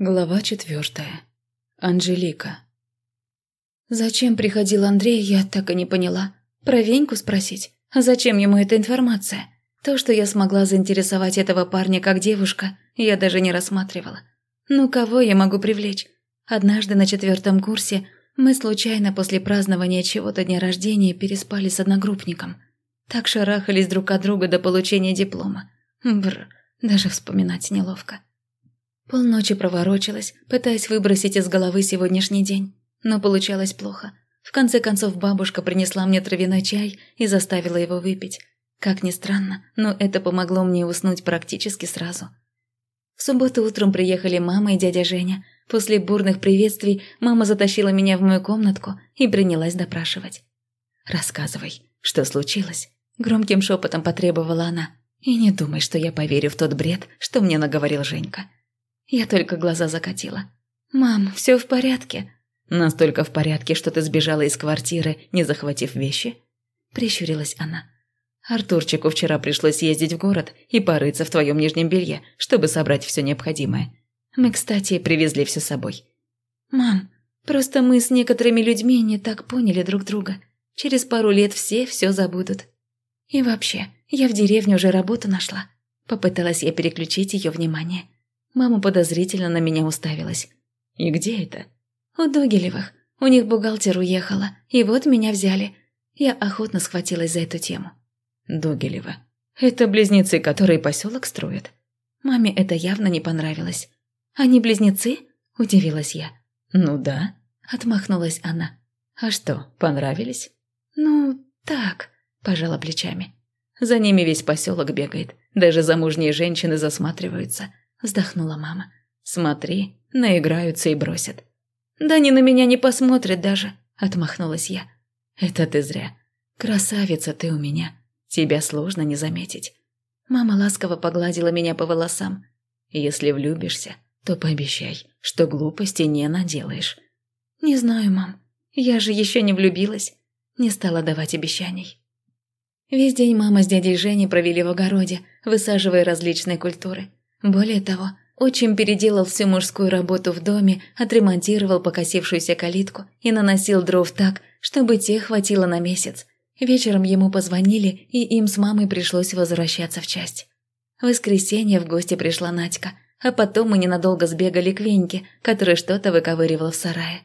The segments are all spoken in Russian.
Глава четвертая. Анжелика. Зачем приходил Андрей, я так и не поняла. Про Веньку спросить? А зачем ему эта информация? То, что я смогла заинтересовать этого парня как девушка, я даже не рассматривала. Ну, кого я могу привлечь? Однажды на четвертом курсе мы случайно после празднования чего-то дня рождения переспали с одногруппником. Так шарахались друг от друга до получения диплома. Бр, даже вспоминать неловко. Полночи проворочилась, пытаясь выбросить из головы сегодняшний день. Но получалось плохо. В конце концов бабушка принесла мне травяной чай и заставила его выпить. Как ни странно, но это помогло мне уснуть практически сразу. В субботу утром приехали мама и дядя Женя. После бурных приветствий мама затащила меня в мою комнатку и принялась допрашивать. «Рассказывай, что случилось?» Громким шепотом потребовала она. «И не думай, что я поверю в тот бред, что мне наговорил Женька». Я только глаза закатила. «Мам, все в порядке?» «Настолько в порядке, что ты сбежала из квартиры, не захватив вещи?» Прищурилась она. «Артурчику вчера пришлось ездить в город и порыться в твоем нижнем белье, чтобы собрать все необходимое. Мы, кстати, привезли все с собой». «Мам, просто мы с некоторыми людьми не так поняли друг друга. Через пару лет все все забудут. И вообще, я в деревне уже работу нашла». Попыталась я переключить ее внимание. Мама подозрительно на меня уставилась. «И где это?» «У Дугелевых. У них бухгалтер уехала, и вот меня взяли». Я охотно схватилась за эту тему. «Дугелева. Это близнецы, которые поселок строят?» Маме это явно не понравилось. «Они близнецы?» – удивилась я. «Ну да», – отмахнулась она. «А что, понравились?» «Ну, так», – пожала плечами. «За ними весь поселок бегает. Даже замужние женщины засматриваются вздохнула мама. «Смотри, наиграются и бросят». «Да они на меня не посмотрят даже», – отмахнулась я. «Это ты зря. Красавица ты у меня. Тебя сложно не заметить». Мама ласково погладила меня по волосам. «Если влюбишься, то пообещай, что глупости не наделаешь». «Не знаю, мам. Я же еще не влюбилась». Не стала давать обещаний. Весь день мама с дядей Женей провели в огороде, высаживая различные культуры. Более того, отчим переделал всю мужскую работу в доме, отремонтировал покосившуюся калитку и наносил дров так, чтобы тех хватило на месяц. Вечером ему позвонили, и им с мамой пришлось возвращаться в часть. В воскресенье в гости пришла Надька, а потом мы ненадолго сбегали к Веньке, который что-то выковыривал в сарае.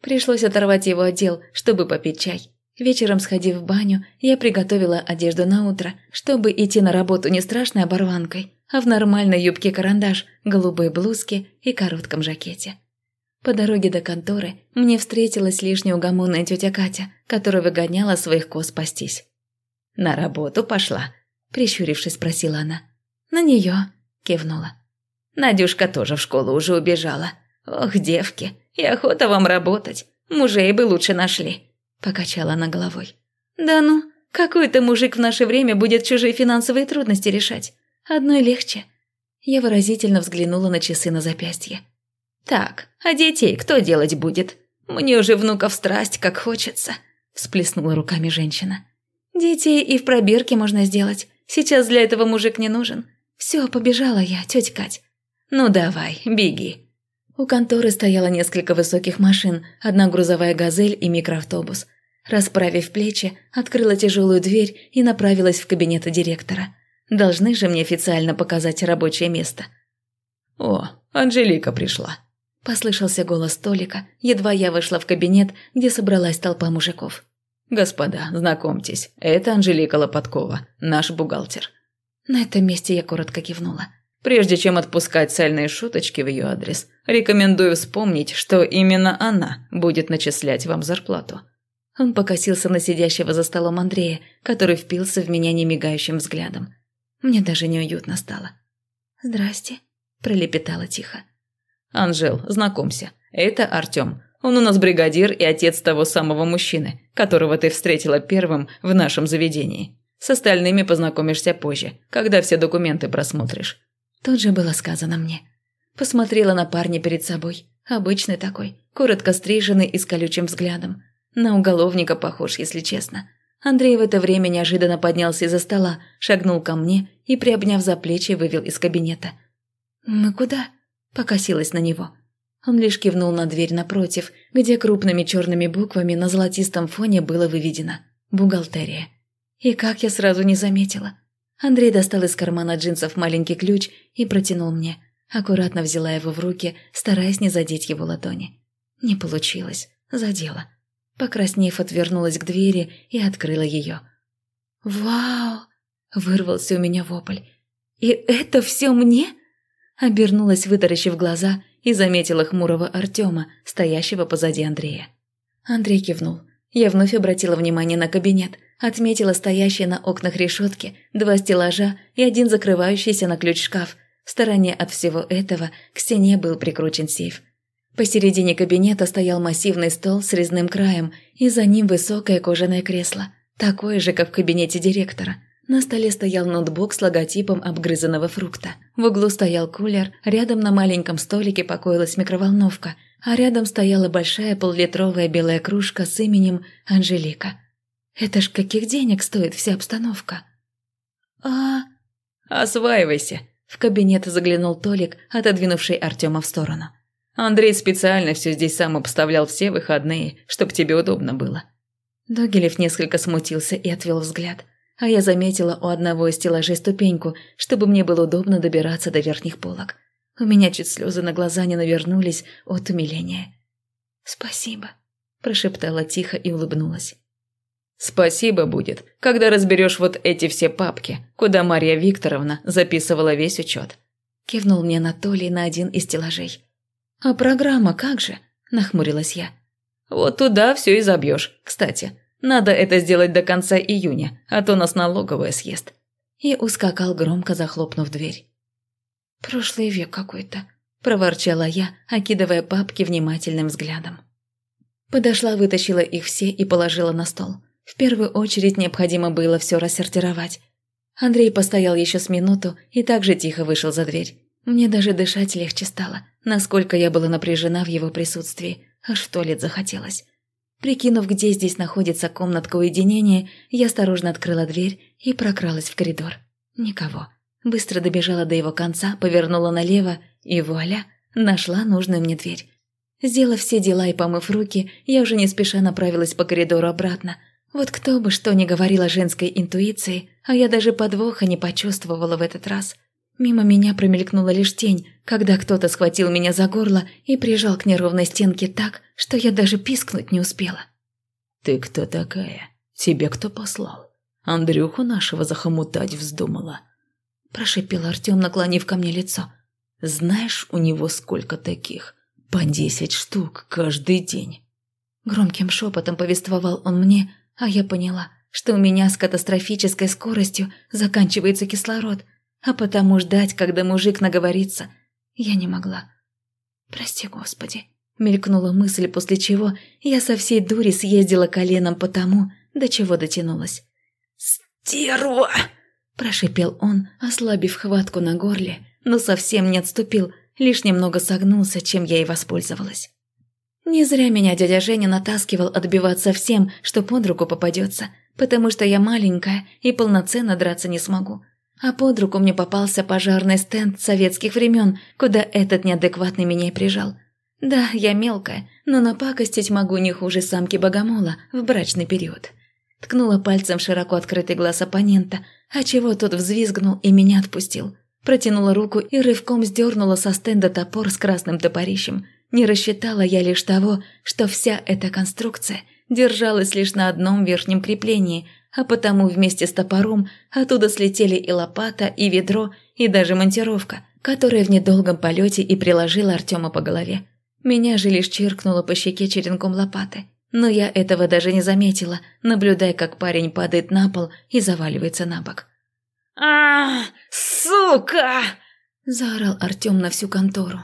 Пришлось оторвать его отдел, чтобы попить чай. Вечером, сходив в баню, я приготовила одежду на утро, чтобы идти на работу не страшной оборванкой, а в нормальной юбке-карандаш, голубой блузке и коротком жакете. По дороге до конторы мне встретилась лишь неугомонная тетя Катя, которая выгоняла своих коз спастись. «На работу пошла?» – прищурившись, спросила она. «На нее», – кивнула. «Надюшка тоже в школу уже убежала. Ох, девки, и охота вам работать. Мужей бы лучше нашли», – покачала она головой. «Да ну, какой-то мужик в наше время будет чужие финансовые трудности решать. Одной легче. Я выразительно взглянула на часы на запястье. «Так, а детей кто делать будет? Мне уже внуков страсть, как хочется», – всплеснула руками женщина. «Детей и в пробирке можно сделать. Сейчас для этого мужик не нужен. Все, побежала я, тетя Кать». «Ну давай, беги». У конторы стояло несколько высоких машин, одна грузовая «Газель» и микроавтобус. Расправив плечи, открыла тяжелую дверь и направилась в кабинет директора. Должны же мне официально показать рабочее место. «О, Анжелика пришла», – послышался голос Толика, едва я вышла в кабинет, где собралась толпа мужиков. «Господа, знакомьтесь, это Анжелика Лопаткова, наш бухгалтер». На этом месте я коротко кивнула. Прежде чем отпускать сальные шуточки в ее адрес, рекомендую вспомнить, что именно она будет начислять вам зарплату. Он покосился на сидящего за столом Андрея, который впился в меня немигающим взглядом. Мне даже неуютно стало. «Здрасте», – пролепетала тихо. «Анжел, знакомься, это Артем. Он у нас бригадир и отец того самого мужчины, которого ты встретила первым в нашем заведении. С остальными познакомишься позже, когда все документы просмотришь». Тут же было сказано мне. Посмотрела на парня перед собой. Обычный такой, коротко стриженный и с колючим взглядом. На уголовника похож, если честно. Андрей в это время неожиданно поднялся из-за стола, шагнул ко мне и, приобняв за плечи, вывел из кабинета. «Мы куда?» Покосилась на него. Он лишь кивнул на дверь напротив, где крупными черными буквами на золотистом фоне было выведено «Бухгалтерия». И как я сразу не заметила. Андрей достал из кармана джинсов маленький ключ и протянул мне. Аккуратно взяла его в руки, стараясь не задеть его ладони. Не получилось. Задела. Покраснев, отвернулась к двери и открыла ее. «Вау!» – вырвался у меня вопль. «И это все мне?» Обернулась, вытаращив глаза, и заметила хмурого Артема, стоящего позади Андрея. Андрей кивнул. Я вновь обратила внимание на кабинет, отметила стоящие на окнах решетки, два стеллажа и один закрывающийся на ключ шкаф. В стороне от всего этого к стене был прикручен сейф. Посередине кабинета стоял массивный стол с резным краем, и за ним высокое кожаное кресло, такое же, как в кабинете директора. На столе стоял ноутбук с логотипом обгрызанного фрукта. В углу стоял кулер, рядом на маленьком столике покоилась микроволновка, а рядом стояла большая поллитровая белая кружка с именем Анжелика. Это ж каких денег стоит вся обстановка? А... Осваивайся. В кабинет заглянул Толик, отодвинувший Артема в сторону. Андрей специально все здесь сам обставлял все выходные, чтобы тебе удобно было». Догилев несколько смутился и отвел взгляд, а я заметила у одного из стеллажей ступеньку, чтобы мне было удобно добираться до верхних полок. У меня чуть слезы на глаза не навернулись от умиления. «Спасибо», – прошептала тихо и улыбнулась. «Спасибо будет, когда разберешь вот эти все папки, куда Марья Викторовна записывала весь учет», – кивнул мне Анатолий на один из стеллажей. «А программа как же?» – нахмурилась я. «Вот туда все и забьешь. Кстати, надо это сделать до конца июня, а то нас налоговая съест». И ускакал, громко захлопнув дверь. «Прошлый век какой-то», – проворчала я, окидывая папки внимательным взглядом. Подошла, вытащила их все и положила на стол. В первую очередь необходимо было все рассортировать. Андрей постоял еще с минуту и также тихо вышел за дверь. Мне даже дышать легче стало, насколько я была напряжена в его присутствии, аж в туалет захотелось. Прикинув, где здесь находится комнатка уединения, я осторожно открыла дверь и прокралась в коридор. Никого. Быстро добежала до его конца, повернула налево и вуаля, нашла нужную мне дверь. Сделав все дела и помыв руки, я уже не спеша направилась по коридору обратно. Вот кто бы что ни говорил о женской интуиции, а я даже подвоха не почувствовала в этот раз. Мимо меня промелькнула лишь тень, когда кто-то схватил меня за горло и прижал к неровной стенке так, что я даже пискнуть не успела. «Ты кто такая? Тебе кто послал? Андрюху нашего захомутать вздумала?» Прошипел Артем, наклонив ко мне лицо. «Знаешь, у него сколько таких? По десять штук каждый день». Громким шепотом повествовал он мне, а я поняла, что у меня с катастрофической скоростью заканчивается кислород – а потому ждать, когда мужик наговорится, я не могла. «Прости, Господи», — мелькнула мысль, после чего я со всей дури съездила коленом по тому, до чего дотянулась. «Стерва!» – прошипел он, ослабив хватку на горле, но совсем не отступил, лишь немного согнулся, чем я и воспользовалась. Не зря меня дядя Женя натаскивал отбиваться всем, что под руку попадется, потому что я маленькая и полноценно драться не смогу а под руку мне попался пожарный стенд советских времен, куда этот неадекватный меня и прижал. Да, я мелкая, но напакостить могу не хуже самки богомола в брачный период. Ткнула пальцем широко открытый глаз оппонента, а чего тот взвизгнул и меня отпустил. Протянула руку и рывком сдернула со стенда топор с красным топорищем. Не рассчитала я лишь того, что вся эта конструкция держалась лишь на одном верхнем креплении – а потому вместе с топором оттуда слетели и лопата, и ведро, и даже монтировка, которая в недолгом полете и приложила Артема по голове. Меня же лишь чиркнуло по щеке черенком лопаты. Но я этого даже не заметила, наблюдая, как парень падает на пол и заваливается на бок. а сука!» – заорал Артем на всю контору.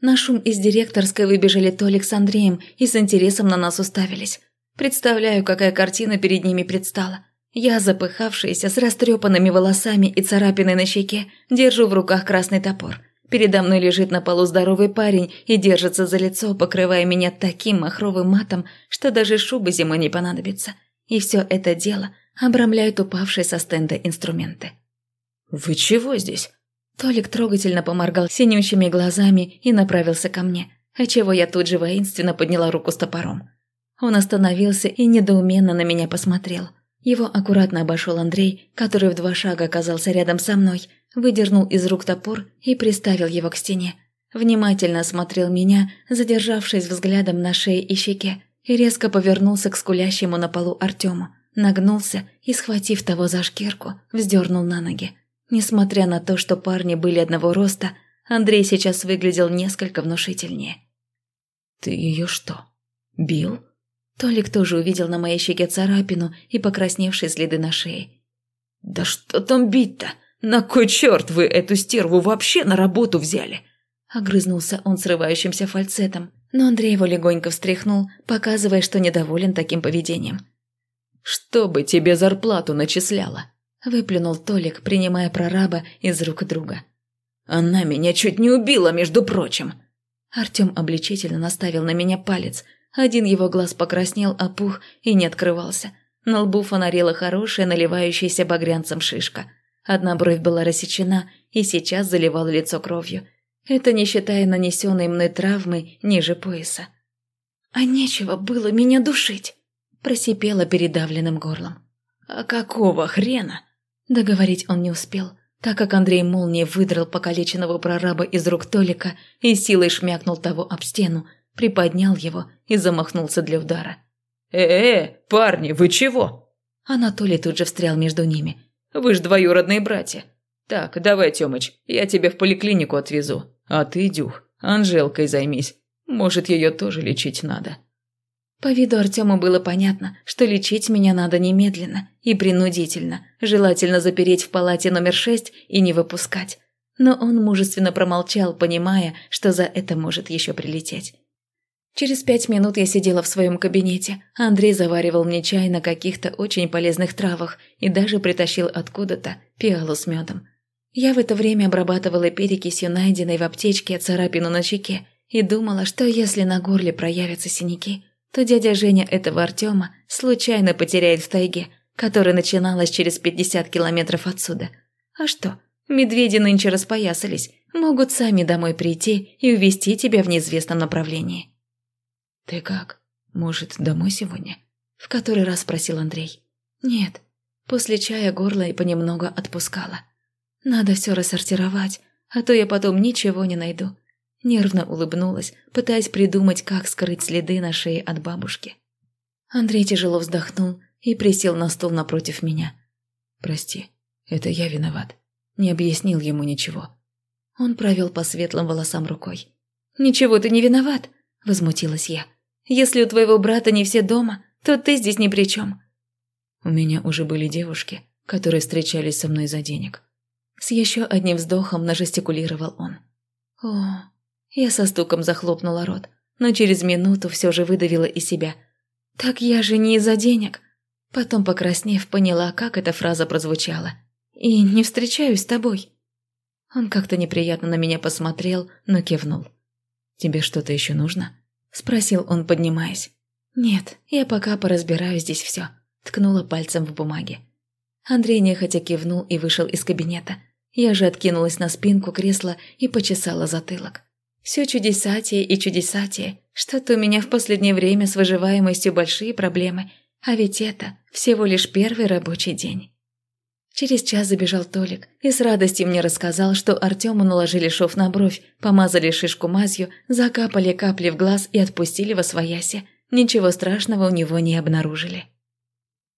На шум из директорской выбежали Толик с Андреем и с интересом на нас уставились. Представляю, какая картина перед ними предстала. Я, запыхавшаяся, с растрепанными волосами и царапиной на щеке, держу в руках красный топор. Передо мной лежит на полу здоровый парень и держится за лицо, покрывая меня таким махровым матом, что даже шубы зимой не понадобится. И все это дело обрамляют упавшие со стенда инструменты. «Вы чего здесь?» Толик трогательно поморгал синющими глазами и направился ко мне, отчего я тут же воинственно подняла руку с топором. Он остановился и недоуменно на меня посмотрел. Его аккуратно обошел Андрей, который в два шага оказался рядом со мной, выдернул из рук топор и приставил его к стене. Внимательно осмотрел меня, задержавшись взглядом на шее и щеке, и резко повернулся к скулящему на полу Артему, нагнулся и, схватив того за шкирку, вздернул на ноги. Несмотря на то, что парни были одного роста, Андрей сейчас выглядел несколько внушительнее. «Ты ее что, бил?» Толик тоже увидел на моей щеке царапину и покрасневшие следы на шее. «Да что там бить-то? На кой черт вы эту стерву вообще на работу взяли?» Огрызнулся он срывающимся фальцетом, но Андрей его легонько встряхнул, показывая, что недоволен таким поведением. «Чтобы тебе зарплату начисляла», – выплюнул Толик, принимая прораба из рук друга. «Она меня чуть не убила, между прочим!» Артем обличительно наставил на меня палец. Один его глаз покраснел, опух и не открывался. На лбу фонарила хорошая, наливающаяся багрянцем шишка. Одна бровь была рассечена и сейчас заливала лицо кровью. Это не считая нанесенной мной травмы ниже пояса. «А нечего было меня душить!» – просипела передавленным горлом. «А какого хрена?» Договорить он не успел, так как Андрей молнией выдрал покалеченного прораба из рук Толика и силой шмякнул того об стену, приподнял его и замахнулся для удара. «Э-э, парни, вы чего?» Анатолий тут же встрял между ними. «Вы ж двоюродные братья. Так, давай, Тёмыч, я тебя в поликлинику отвезу. А ты, Дюх, Анжелкой займись. Может, ее тоже лечить надо». По виду Артему было понятно, что лечить меня надо немедленно и принудительно, желательно запереть в палате номер шесть и не выпускать. Но он мужественно промолчал, понимая, что за это может еще прилететь. Через пять минут я сидела в своем кабинете. Андрей заваривал мне чай на каких-то очень полезных травах и даже притащил откуда-то пиалу с медом. Я в это время обрабатывала перекисью найденной в аптечке царапину на щеке и думала, что если на горле проявятся синяки, то дядя Женя этого Артема случайно потеряет в тайге, которая начиналась через 50 километров отсюда. А что, медведи нынче распоясались, могут сами домой прийти и увезти тебя в неизвестном направлении. «Ты как? Может, домой сегодня?» – в который раз спросил Андрей. «Нет». После чая горло и понемногу отпускало. Надо все рассортировать, а то я потом ничего не найду. Нервно улыбнулась, пытаясь придумать, как скрыть следы на шее от бабушки. Андрей тяжело вздохнул и присел на стул напротив меня. «Прости, это я виноват. Не объяснил ему ничего». Он провел по светлым волосам рукой. «Ничего ты не виноват», – возмутилась я. «Если у твоего брата не все дома, то ты здесь ни при чем». У меня уже были девушки, которые встречались со мной за денег. С еще одним вздохом нажестикулировал он. «О, я со стуком захлопнула рот, но через минуту все же выдавила из себя. «Так я же не из-за денег». Потом, покраснев, поняла, как эта фраза прозвучала. «И не встречаюсь с тобой». Он как-то неприятно на меня посмотрел, но кивнул. «Тебе что-то еще нужно?» – спросил он, поднимаясь. «Нет, я пока поразбираю здесь все», – ткнула пальцем в бумаге. Андрей нехотя кивнул и вышел из кабинета. Я же откинулась на спинку кресла и почесала затылок. Все чудесатие и чудесатие. Что-то у меня в последнее время с выживаемостью большие проблемы. А ведь это всего лишь первый рабочий день. Через час забежал Толик и с радостью мне рассказал, что Артему наложили шов на бровь, помазали шишку мазью, закапали капли в глаз и отпустили во свояси. Ничего страшного у него не обнаружили.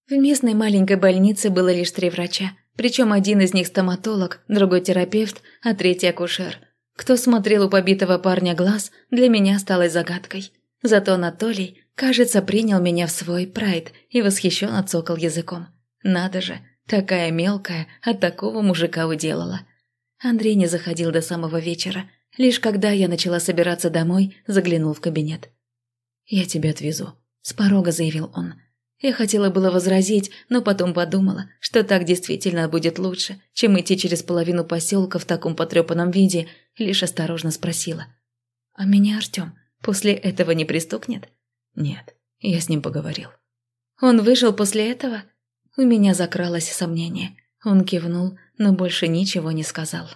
В местной маленькой больнице было лишь три врача, причем один из них стоматолог, другой терапевт, а третий акушер – кто смотрел у побитого парня глаз, для меня стало загадкой. Зато Анатолий, кажется, принял меня в свой прайд и восхищенно цокал языком. Надо же, такая мелкая от такого мужика уделала. Андрей не заходил до самого вечера. Лишь когда я начала собираться домой, заглянул в кабинет. «Я тебя отвезу», – с порога заявил он. Я хотела было возразить, но потом подумала, что так действительно будет лучше, чем идти через половину поселка в таком потрепанном виде, лишь осторожно спросила. «А меня Артем после этого не пристукнет?» «Нет, я с ним поговорил». «Он вышел после этого?» У меня закралось сомнение. Он кивнул, но больше ничего не сказал.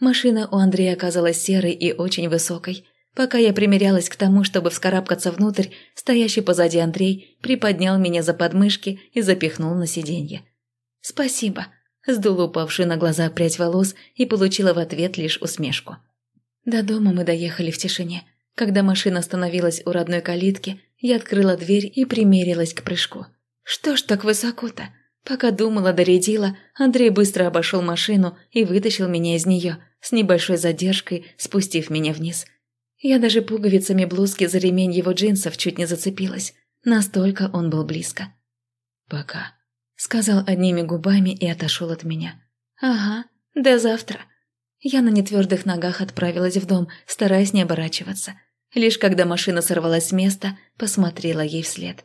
Машина у Андрея оказалась серой и очень высокой. Пока я примерялась к тому, чтобы вскарабкаться внутрь, стоящий позади Андрей приподнял меня за подмышки и запихнул на сиденье. «Спасибо», – сдула упавшую на глаза прядь волос и получила в ответ лишь усмешку. До дома мы доехали в тишине. Когда машина остановилась у родной калитки, я открыла дверь и примерилась к прыжку. Что ж так высоко-то? Пока думала, доредила, Андрей быстро обошел машину и вытащил меня из нее, с небольшой задержкой спустив меня вниз. Я даже пуговицами блузки за ремень его джинсов чуть не зацепилась. Настолько он был близко. «Пока», — сказал одними губами и отошел от меня. «Ага, до завтра». Я на нетвердых ногах отправилась в дом, стараясь не оборачиваться. Лишь когда машина сорвалась с места, посмотрела ей вслед.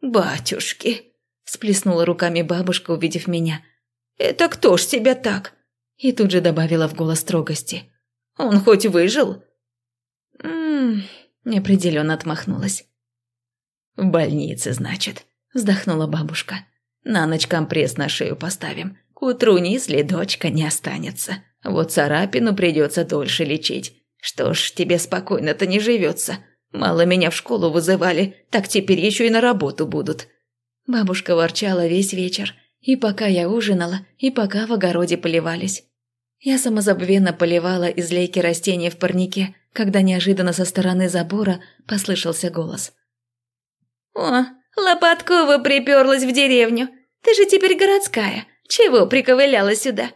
«Батюшки!» – сплеснула руками бабушка, увидев меня. «Это кто ж тебя так?» И тут же добавила в голос строгости. «Он хоть выжил?» «Ммм...» – неопределенно отмахнулась. «В больнице, значит», – вздохнула бабушка. «На ночь компресс на шею поставим. К утру ни следочка не останется. Вот царапину придется дольше лечить. Что ж, тебе спокойно-то не живется. Мало меня в школу вызывали, так теперь еще и на работу будут». Бабушка ворчала весь вечер, и пока я ужинала, и пока в огороде поливались. Я самозабвенно поливала из лейки растения в парнике, когда неожиданно со стороны забора послышался голос. «О, Лопаткова приперлась в деревню. Ты же теперь городская. Чего приковыляла сюда?»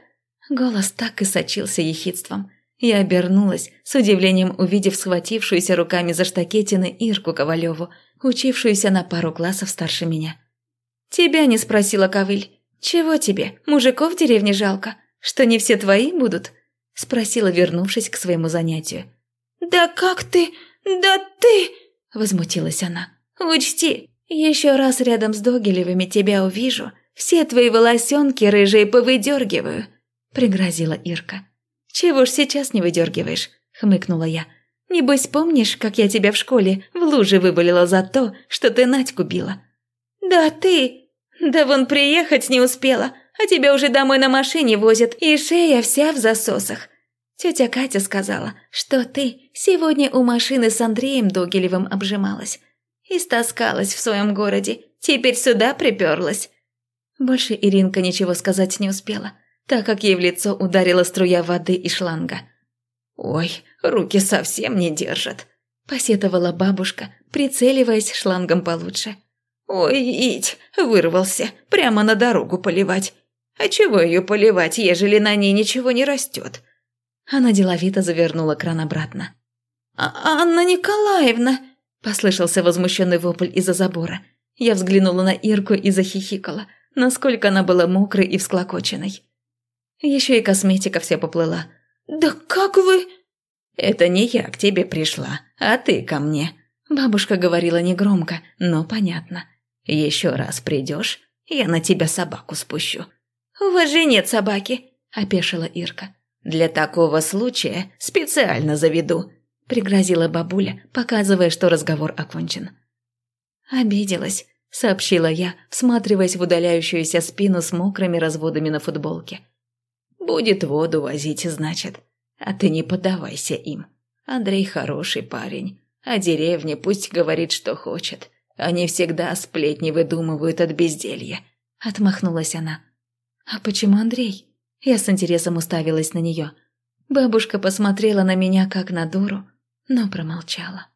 Голос так и сочился ехидством. Я обернулась, с удивлением увидев схватившуюся руками за штакетины Ирку Ковалеву, учившуюся на пару классов старше меня. «Тебя не спросила Ковыль. Чего тебе, мужиков в деревне жалко? Что не все твои будут?» Спросила, вернувшись к своему занятию. «Да как ты? Да ты!» – возмутилась она. «Учти, еще раз рядом с Догилевыми тебя увижу, все твои волосенки рыжие повыдергиваю», – пригрозила Ирка. «Чего ж сейчас не выдергиваешь?» – хмыкнула я. «Небось, помнишь, как я тебя в школе в луже вывалила за то, что ты Надьку била?» «Да ты! Да вон приехать не успела, а тебя уже домой на машине возят, и шея вся в засосах. Тетя Катя сказала, что ты сегодня у машины с Андреем Догилевым обжималась. Истаскалась в своем городе, теперь сюда приперлась». Больше Иринка ничего сказать не успела так как ей в лицо ударила струя воды и шланга. «Ой, руки совсем не держат», – посетовала бабушка, прицеливаясь шлангом получше. «Ой, Ить, вырвался, прямо на дорогу поливать. А чего ее поливать, ежели на ней ничего не растет?» Она деловито завернула кран обратно. А «Анна Николаевна!» – послышался возмущенный вопль из-за забора. Я взглянула на Ирку и захихикала, насколько она была мокрой и всклокоченной. Еще и косметика вся поплыла. «Да как вы...» «Это не я к тебе пришла, а ты ко мне». Бабушка говорила негромко, но понятно. «Еще раз придешь, я на тебя собаку спущу». «У вас же нет собаки», – опешила Ирка. «Для такого случая специально заведу», – пригрозила бабуля, показывая, что разговор окончен. «Обиделась», – сообщила я, всматриваясь в удаляющуюся спину с мокрыми разводами на футболке. Будет воду возить, значит. А ты не поддавайся им. Андрей хороший парень. А деревня пусть говорит, что хочет. Они всегда сплетни выдумывают от безделья. Отмахнулась она. А почему Андрей? Я с интересом уставилась на нее. Бабушка посмотрела на меня как на дуру, но промолчала.